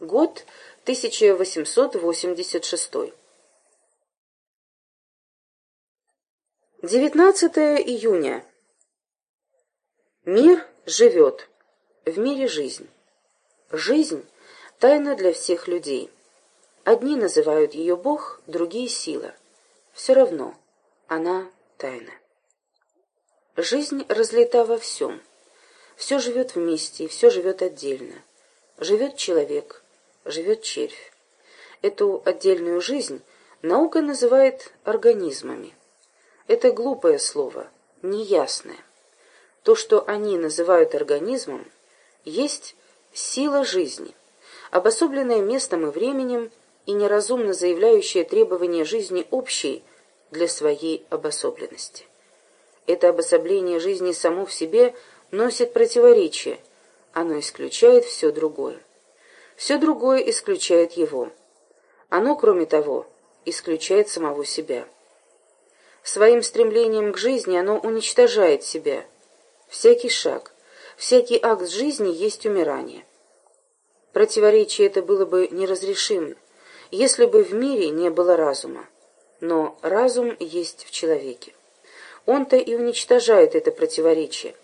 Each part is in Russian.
Год 1886. 19 июня. Мир живет. В мире жизнь. Жизнь — тайна для всех людей. Одни называют ее Бог, другие — сила. Все равно она тайна. Жизнь разлита во всем. Все живет вместе, и все живет отдельно. Живет человек, живет червь. Эту отдельную жизнь наука называет организмами. Это глупое слово, неясное. То, что они называют организмом, есть сила жизни, обособленная местом и временем и неразумно заявляющая требования жизни общей для своей обособленности. Это обособление жизни само в себе носит противоречие, оно исключает все другое. Все другое исключает его. Оно, кроме того, исключает самого себя. Своим стремлением к жизни оно уничтожает себя. Всякий шаг, всякий акт жизни есть умирание. Противоречие это было бы неразрешимо, если бы в мире не было разума. Но разум есть в человеке. Он-то и уничтожает это противоречие.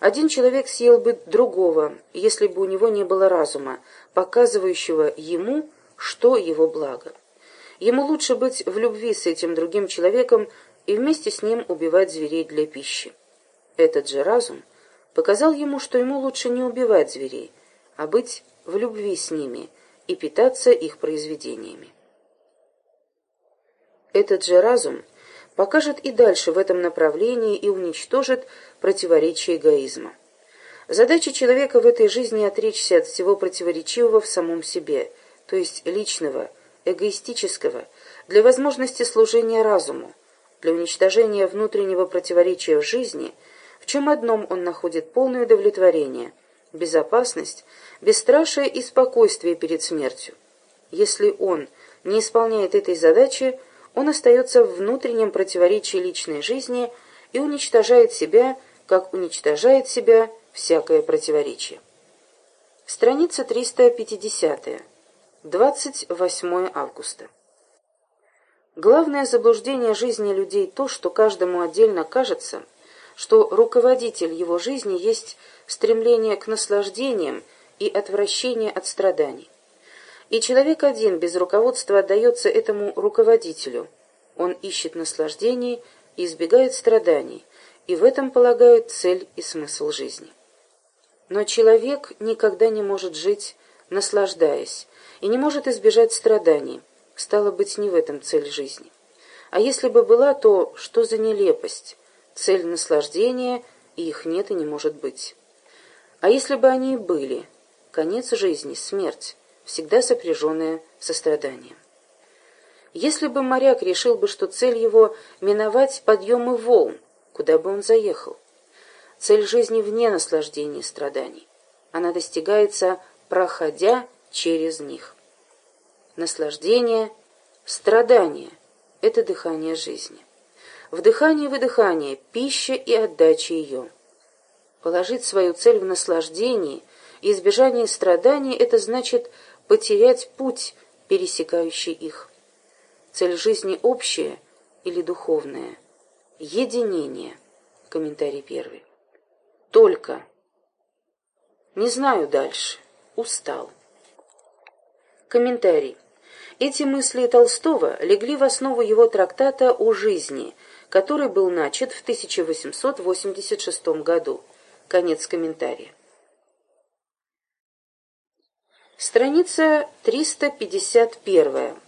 Один человек съел бы другого, если бы у него не было разума, показывающего ему, что его благо. Ему лучше быть в любви с этим другим человеком и вместе с ним убивать зверей для пищи. Этот же разум показал ему, что ему лучше не убивать зверей, а быть в любви с ними и питаться их произведениями. Этот же разум покажет и дальше в этом направлении и уничтожит противоречие эгоизма. Задача человека в этой жизни отречься от всего противоречивого в самом себе, то есть личного, эгоистического, для возможности служения разуму, для уничтожения внутреннего противоречия в жизни, в чем одном он находит полное удовлетворение, безопасность, бесстрашие и спокойствие перед смертью. Если он не исполняет этой задачи, он остается в внутреннем противоречии личной жизни и уничтожает себя, как уничтожает себя всякое противоречие. Страница 350. 28 августа. Главное заблуждение жизни людей то, что каждому отдельно кажется, что руководитель его жизни есть стремление к наслаждениям и отвращение от страданий. И человек один без руководства отдается этому руководителю. Он ищет наслаждений и избегает страданий, и в этом полагает цель и смысл жизни. Но человек никогда не может жить, наслаждаясь, и не может избежать страданий, стало быть, не в этом цель жизни. А если бы была, то что за нелепость? Цель наслаждения, и их нет и не может быть. А если бы они и были? Конец жизни, смерть всегда сопряженная со страданием. Если бы моряк решил бы, что цель его — миновать подъемы волн, куда бы он заехал? Цель жизни вне наслаждения и страданий. Она достигается, проходя через них. Наслаждение, страдание — это дыхание жизни. Вдыхание и выдыхание — пища и отдача ее. Положить свою цель в наслаждении и избежание страданий — это значит потерять путь, пересекающий их. Цель жизни общая или духовная? Единение. Комментарий первый. Только. Не знаю дальше. Устал. Комментарий. Эти мысли Толстого легли в основу его трактата о жизни, который был начат в 1886 году. Конец комментария. Страница 351.